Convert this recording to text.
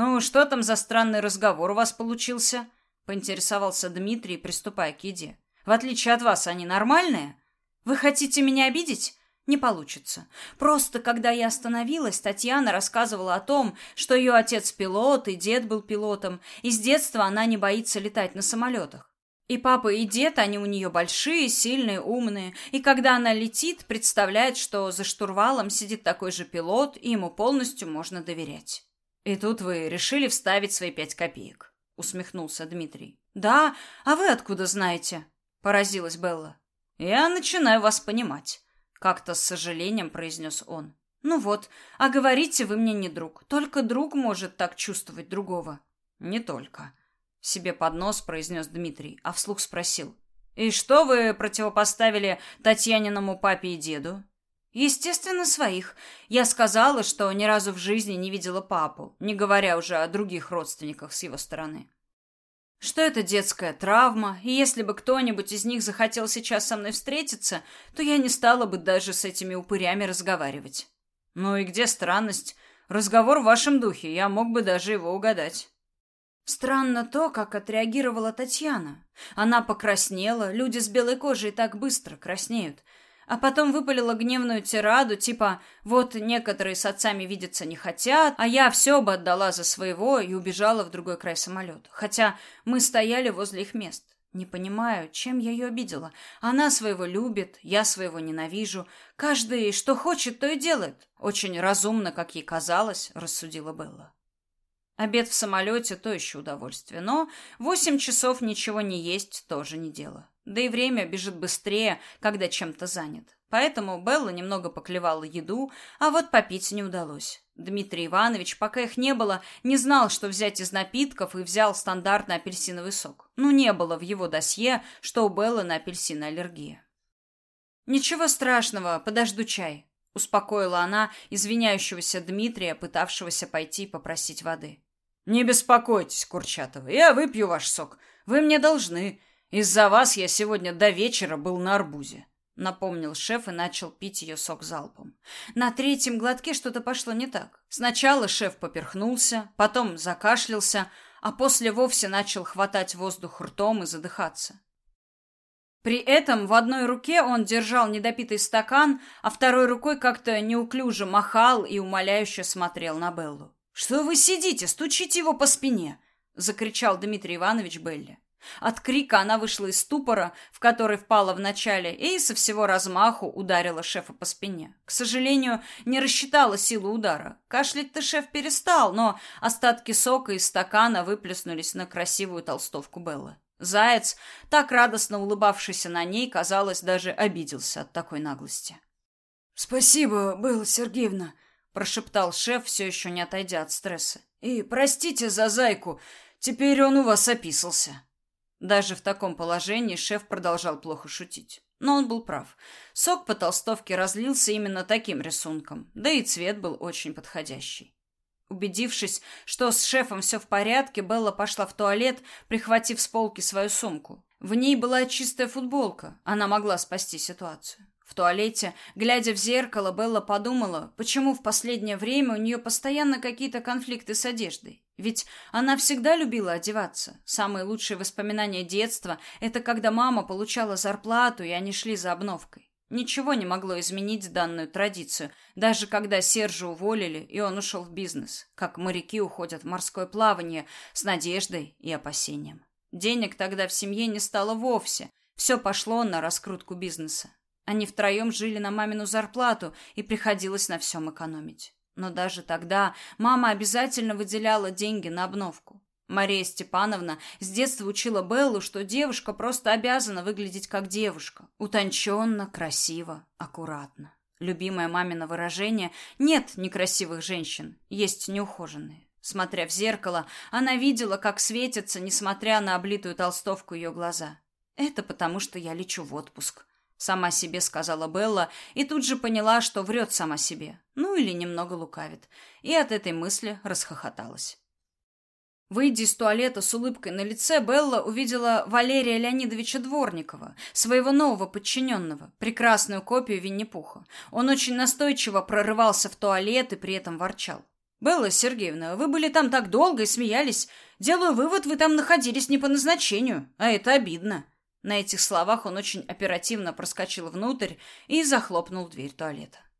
«Ну, что там за странный разговор у вас получился?» — поинтересовался Дмитрий, приступая к еде. «В отличие от вас, они нормальные? Вы хотите меня обидеть?» Не получится. Просто, когда я остановилась, Татьяна рассказывала о том, что ее отец пилот и дед был пилотом, и с детства она не боится летать на самолетах. И папа, и дед, они у нее большие, сильные, умные, и когда она летит, представляет, что за штурвалом сидит такой же пилот, и ему полностью можно доверять. И тут вы решили вставить свои пять копеек, усмехнулся Дмитрий. Да, а вы откуда знаете? Поразилась Белла. Я начинаю вас понимать, как-то с сожалением произнес он. Ну вот, а говорите, вы мне не друг. Только друг может так чувствовать другого. Не только. Себе под нос произнес Дмитрий, а вслух спросил. И что вы противопоставили Татьяниному папе и деду? Естественно, своих. Я сказала, что ни разу в жизни не видела папу, не говоря уже о других родственниках с его стороны. Что это детская травма, и если бы кто-нибудь из них захотел сейчас со мной встретиться, то я не стала бы даже с этими упырями разговаривать. Ну и где странность? Разговор в вашем духе, я мог бы даже его угадать. Странно то, как отреагировала Татьяна. Она покраснела, люди с белой кожей так быстро краснеют – а потом выпалила гневную тираду, типа «Вот некоторые с отцами видеться не хотят, а я все бы отдала за своего» и убежала в другой край самолета. Хотя мы стояли возле их мест. Не понимаю, чем я ее обидела. Она своего любит, я своего ненавижу. Каждый что хочет, то и делает. Очень разумно, как ей казалось, рассудила Белла. Обед в самолете – то еще удовольствие. Но восемь часов ничего не есть – тоже не дело. Да и время бежит быстрее, когда чем-то занят. Поэтому Белла немного поклевала еду, а вот попить не удалось. Дмитрий Иванович, пока их не было, не знал, что взять из напитков, и взял стандартный апельсиновый сок. Ну, не было в его досье, что у Беллы на апельсины аллергия. «Ничего страшного, подожду чай», — успокоила она извиняющегося Дмитрия, пытавшегося пойти попросить воды. «Не беспокойтесь, Курчатова, я выпью ваш сок. Вы мне должны. Из-за вас я сегодня до вечера был на арбузе. Напомнил шеф и начал пить ее сок залпом. На третьем глотке что-то пошло не так. Сначала шеф поперхнулся, потом закашлялся, а после вовсе начал хватать воздух ртом и задыхаться. При этом в одной руке он держал недопитый стакан, а второй рукой как-то неуклюже махал и умоляюще смотрел на Беллу. «Что вы сидите? Стучите его по спине!» — закричал Дмитрий Иванович Белли. От крика она вышла из ступора, в который впала вначале, и со всего размаху ударила шефа по спине. К сожалению, не рассчитала силу удара. Кашлять-то шеф перестал, но остатки сока из стакана выплеснулись на красивую толстовку Беллы. Заяц, так радостно улыбавшийся на ней, казалось, даже обиделся от такой наглости. «Спасибо, Белла Сергеевна», — прошептал шеф, все еще не отойдя от стресса. «И простите за зайку, теперь он у вас описался». Даже в таком положении шеф продолжал плохо шутить. Но он был прав. Сок по толстовке разлился именно таким рисунком, да и цвет был очень подходящий. Убедившись, что с шефом все в порядке, Белла пошла в туалет, прихватив с полки свою сумку. В ней была чистая футболка, она могла спасти ситуацию. В туалете, глядя в зеркало, Белла подумала, почему в последнее время у нее постоянно какие-то конфликты с одеждой. Ведь она всегда любила одеваться. Самые лучшие воспоминания детства – это когда мама получала зарплату, и они шли за обновкой. Ничего не могло изменить данную традицию, даже когда Сержа уволили, и он ушел в бизнес, как моряки уходят в морское плавание с надеждой и опасением. Денег тогда в семье не стало вовсе, все пошло на раскрутку бизнеса. Они втроем жили на мамину зарплату, и приходилось на всем экономить. Но даже тогда мама обязательно выделяла деньги на обновку. Мария Степановна с детства учила Беллу, что девушка просто обязана выглядеть как девушка. Утонченно, красиво, аккуратно. Любимое мамино выражение «нет некрасивых женщин, есть неухоженные». Смотря в зеркало, она видела, как светятся, несмотря на облитую толстовку ее глаза. «Это потому, что я лечу в отпуск», Сама себе сказала Белла и тут же поняла, что врет сама себе. Ну или немного лукавит. И от этой мысли расхохоталась. Выйдя из туалета с улыбкой на лице, Белла увидела Валерия Леонидовича Дворникова, своего нового подчиненного, прекрасную копию Винни-Пуха. Он очень настойчиво прорывался в туалет и при этом ворчал. «Белла Сергеевна, вы были там так долго и смеялись. Делаю вывод, вы там находились не по назначению, а это обидно». На этих словах он очень оперативно проскочил внутрь и захлопнул дверь туалета.